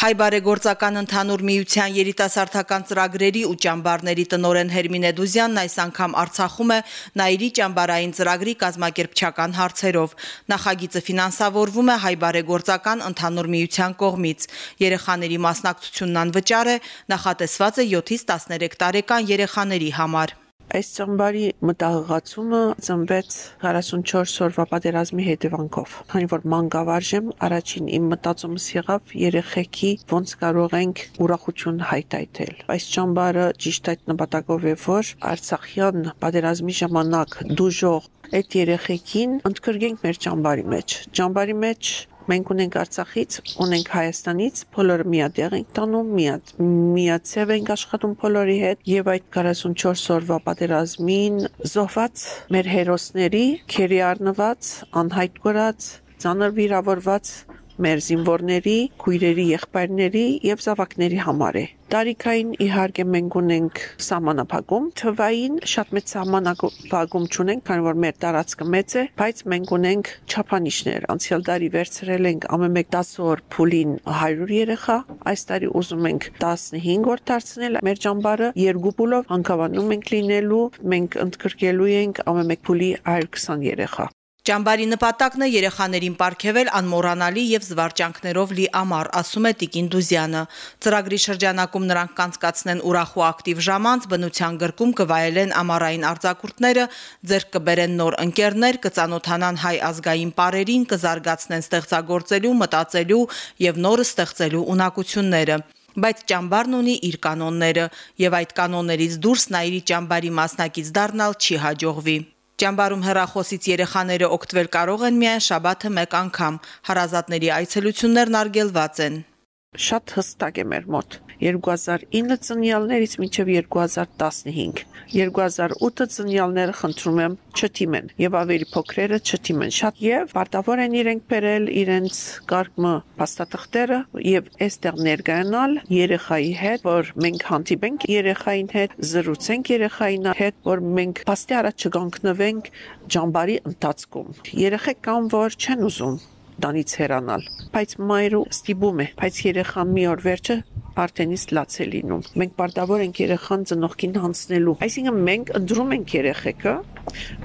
Հայ բարեգործական ընդհանուր միության երիտասարդական ծրագրերի ու ճամբարների տնորեն Հերմինե Դուզյանն այս անգամ Արցախում է Նայիրի ճամբարային ծրագրի կազմակերպչական հարցերով։ Նախագիծը ֆինանսավորվում է Հայ բարեգործական ընդհանուր միության կողմից։ Երեխաների մասնակցությունն անվճար է, նախատեսված է 7-ից 13 տարեկան երեխաների համար։ Այս ճամբարի մտահղացումը ծնվեց 44 օրվա պատերազմի հետևանքով։ Քանի որ մանկավարժ եմ, առաջին իմ մտածումս եղավ երեխեքի ոնց կարող ենք ուրախություն հայտայթել։ Այս ճամբարը ճիշտ այդ նպատակով է, որ Արցախյան պատերազմի ժամանակ դուժող այդ երեխեքին ընդգրկենք մեր ճամբարի մեջ։ Ճամբարի մեջ Մենք ունենք Արցախից, ունենք Հայաստանից, բոլորը միատեղ ենք տանում, միատ միացև ենք աշխատում բոլորի հետ եւ այդ 44 օրվա պատերազմին զոհված մեր հերոսների, քերի առնված, անհայտ կորած, ծանր վիրավորված մեր զինվորների, քույրերի, եղբայրների եւ զավակների համար է։ Տարիքային իհարկե մենք ունենք սահմանափակում, թվային շատ մեծ սահմանափակում չունենք, քանի որ մեր տարածքը մեծ է, բայց մենք ունենք չափանիշներ։ Անցյալ տարի վերցրել ենք ամենեկ 10 օր փուլին 100 երեխա, այս տարի ուզում ենք 15 օր դարձնել մեր ճամբարը երկու փուլով հանգավանում ենք լինելու, մենք ընդգրկելու ենք ամենեկ փուլի 120 երեխա։ Ճամբարի նպատակն է երեխաներին ապարգևել անմոռանալի եւ զվարճանքներով լի ամառ, ասում է Տիկին Դուզյանը։ Ծրագրի շրջանակում նրանք կանցկացնեն ուրախ ու ակտիվ ժամանց, բնության գրկում կվայելեն ամառային արձակուրդները, ձեռք կբերեն նոր ընկերներ, կծանոթանան հայ ազգային պարերին, կզարգացնեն ստեղծագործելու, մտածելու եւ նորը ստեղծելու ունակությունները բայց ճամբարն ունի իր կանոնները եւ այդ կանոններից դուրս նայրի ճամբարի մասնակից դառնալ չի հաջողվի Ճամբարում հեռախոսից երեխաները օգտվել կարող են միայն շաբաթը մեկ անգամ։ Հարազատների այցելություններն արգելված են։ Շատ հստակ է մեր մոտ։ 2009 ծնյալներից մինչև 2015 2008 ծնյալները խնդրում եմ չթիմեն եւ ավելի փոքրերը չթիմեն շատ եւ պարտավոր են իրենք բերել իրենց կարգմը փաստաթղթերը եւ այստեղ ներկայանալ երեխայի հետ որ մենք հանդիպենք երեխային հետ զրուցենք երեխային հետ որ մենք փաստի առաջ չգանքնվենք ջամբարի ընթացքում երեխեք կան որ չեն ուզում տանից հեռանալ բայց մայրու ստիպում է բայց երեխան մի օր վերջը արդեն իսկ լաց է լինում։ Մենք պարտավոր ենք երեխան ծնողքին հանձնելու։ Այսինքն մենք ընդրում ենք երեխեքը,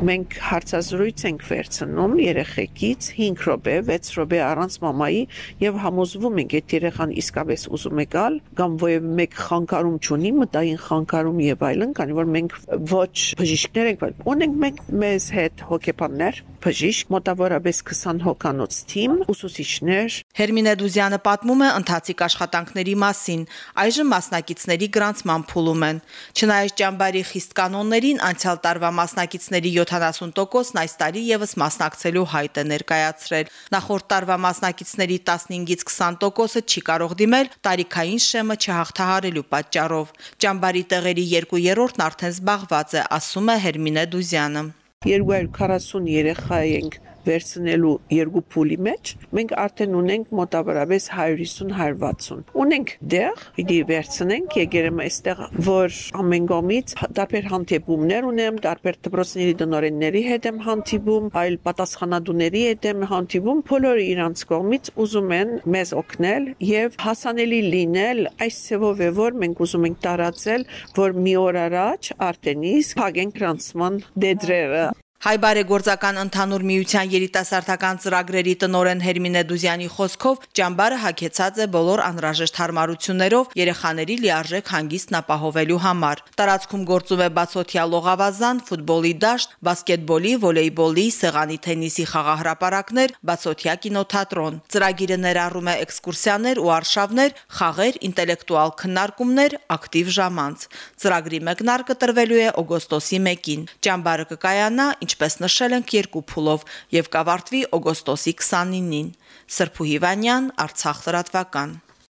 մենք հարցազրույց ենք վերցնում երեխեքից 5 րոպե, 6 րոպե առանց մամայի եւ համոզվում ենք, այդ երեխան իսկապես ուզում է գալ կամ ովև մեկ խանգարում չունի, մտային խանգարում եւ այլն, քանի որ մենք ոչ բժիշկներ ենք, բայց ունենք մենք մեզ հետ հոգեբաններ, բժիշկ, մոտավորապես 20 հոկանոց թիմ, ուսուցիչներ։ Հերմինե Դուզյանը պատմում է ընթացիկ աշխատանքների մասին։ Այժմ մասնակիցների գրանցման փուլում են։ Չնայած ճամբարի խիստ կանոններին, անցյալ տարվա մասնակիցների 70%-ն այս տարի եւս մասնակցելու հայտ է ներկայացրել։ Նախորդ տարվա մասնակիցների 15-ից 20%-ը չի կարող դիմել տարիքային շեմը չհաղթահարելու պատճառով։ Ճամբարի տեղերի 2/3-ն արդեն զբաղված է, ասում է Հերմինե Դուզյանը։ 240 երեխա ենք վերցնելու երկու փուլի մեջ մենք արդեն ունենք մոտավորապես 150-160 ունենք դեղ պիտի վերցնենք եկերեմ այստեղ որ ամեն կողմից տարբեր հանդիպումներ ունեմ տարբեր դպրոցների դնորենների հետ եմ հանդիպում այլ պատասխանատուների հետ եմ հանդիպում բոլորը իրանց կողմից ուզում են մեզ օգնել եւ հասանելի լինել այս ծավով է որ մենք ուզում ենք տարածել որ մի օր առաջ արդեն իսկ փակենք գրանցման դեդրերը Հայ բարեգործական ընդհանուր միության երիտասարդական ծրագրերի տնօրեն Հերմինե Դուզյանի խոսքով ճամբարը հագեցած է բոլոր անհրաժեշտ հարմարություններով երեխաների լիարժեք հանգիստն ապահովելու համար։ Տարածքում գործում է բացօթյա լողավազան, ֆուտբոլի դաշտ, բասկետբոլի, վոլեյբոլի, սեղանի թենիսի խաղահրապարակներ, բացօթյա կինոթատրոն։ Ծրագիրը ներառում է էքսկուրսիաներ ու արշավներ, խաղեր, ինտելեկտուալ քննարկումներ, ակտիվ ժամանց։ Ծրագրի մեկնարկը տրվելու է օգոստոսի 1-ին։ Ճամբարը կկայանա ինչպես նշել ենք երկու փուլով եւ կավարտվի օգոստոսի 29-ին։ Սրփու Հիվանյան, Արցախ լրատվական։